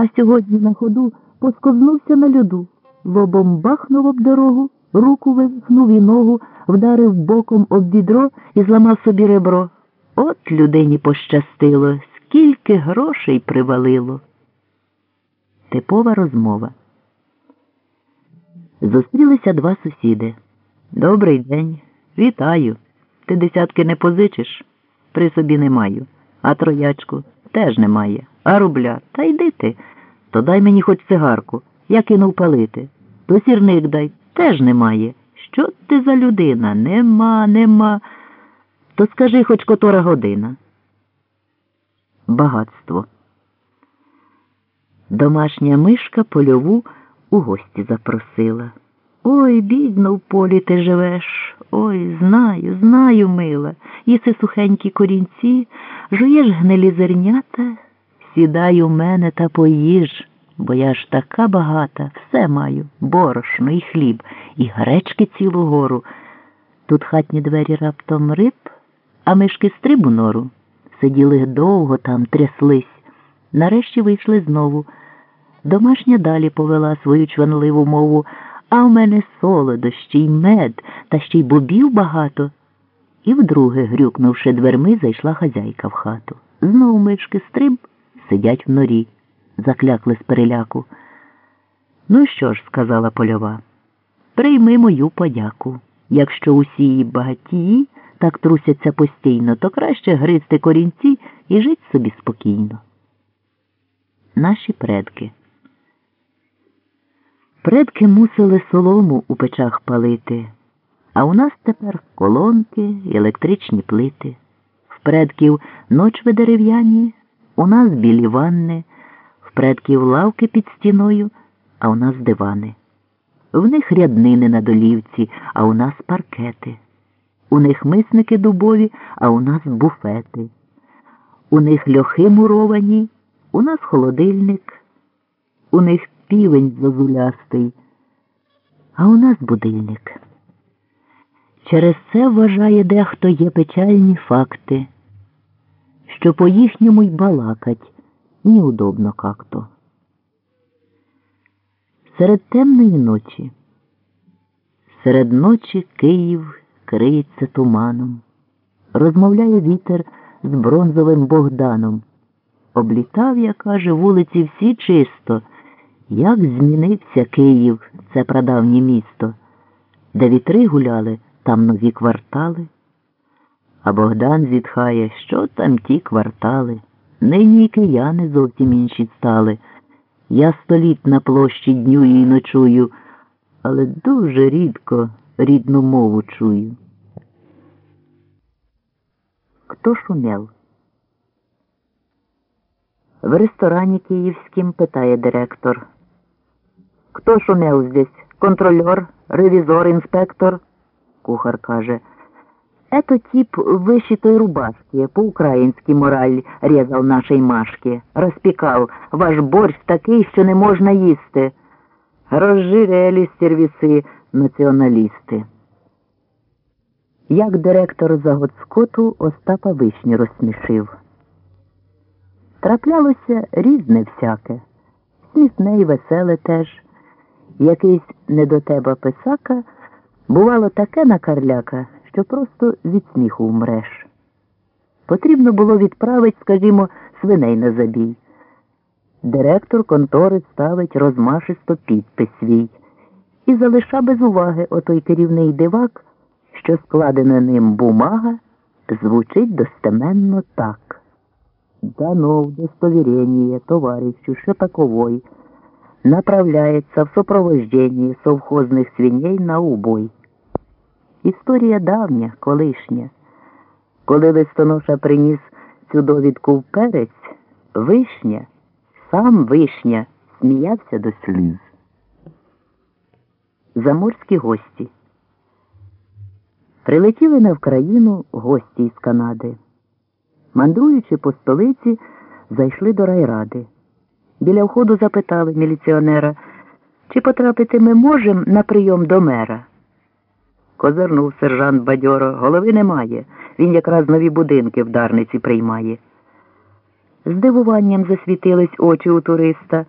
а сьогодні на ходу посковзнувся на льоду, лобом бахнув об дорогу, руку вивихнув і ногу, вдарив боком об відро і зламав собі ребро. От людині пощастило, скільки грошей привалило. Типова розмова. Зустрілися два сусіди. Добрий день. Вітаю. Ти десятки не позичиш? При собі не маю. А троячку теж немає. А рубля, та йди ти. То дай мені хоч цигарку. Я кинув палити. То сірник дай теж немає. Що ти за людина? Нема, нема. То скажи хоч котора година. Багатство. Домашня мишка польову у гості запросила. Ой, бідно в полі ти живеш. Ой, знаю, знаю, мила. Їси сухенькі корінці, жуєш гнилі зернята, сідай у мене та поїж, бо я ж така багата, все маю, борошно і хліб, і гречки цілу гору. Тут хатні двері раптом риб, а мишки стриб у нору. Сиділи довго там, тряслись. Нарешті вийшли знову. Домашня далі повела свою чванливу мову, а в мене солодощі й мед, та ще й бобів багато. І вдруге, грюкнувши дверми, зайшла хазяйка в хату. Знов мишки стриб сидять в норі, заклякли з переляку. Ну що ж, сказала польова, прийми мою подяку. Якщо усі її багатії так трусяться постійно, то краще гризти корінці і жить собі спокійно. Наші предки. Предки мусили солому у печах палити, а у нас тепер колонки, електричні плити. В предків ночви дерев'яні, у нас білі ванни, в предків лавки під стіною, а у нас дивани. В них ряднини на долівці, а у нас паркети. У них мисники дубові, а у нас буфети. У них льохи муровані, у нас холодильник, у них півень зозулястий, а у нас будильник. Через це вважає дехто є печальні факти, що по їхньому й балакать неудобно как-то. Серед темної ночі, серед ночі Київ криється туманом, розмовляє вітер з бронзовим Богданом. Облітав, я каже, вулиці всі чисто. Як змінився Київ, це прадавнє місто, де вітри гуляли, там нові квартали. А Богдан зітхає, що там ті квартали. Нині кияни зовсім інші стали. Я століт на площі днюю і ночую, але дуже рідко рідну мову чую. Хто шумел? В ресторані київським питає директор. Кто шумел здесь? Контролер, ревизор, инспектор? Кухар каже. Это тип вышитой рубашки, по-українськи мораль резал нашій Машки. Розпікав, ваш борщ такий, що не можна їсти. Розжирелі сервіси націоналісти. Як директор Загоцкоту Остапа Вишні розсмішив. Траплялося різне всяке, смісне й веселе теж. Якийсь не до тебе писака бувало таке накарляка, що просто від сміху вмреш. Потрібно було відправити, скажімо, свиней на забій. Директор контори ставить розмашисто підпис свій і залиша без уваги отой керівний дивак, що складена ним бумага, звучить достеменно так. Дано в удостоверение товарищу Шепаковой направляется в сопровождении совхозных свиней на убой. Історія давня, колишня. Коли листоноша приніс цю довідку в перець, вишня, сам вишня, сміявся до сліз. Заморські гості. Прилетіли на Вкраїну гості із Канади. Мандруючи по столиці, зайшли до райради. Біля входу запитали міліціонера, чи потрапити ми можемо на прийом до мера. Козирнув сержант бадьоро, голови немає. Він якраз нові будинки в Дарниці приймає. Здивуванням засвітились очі у туриста.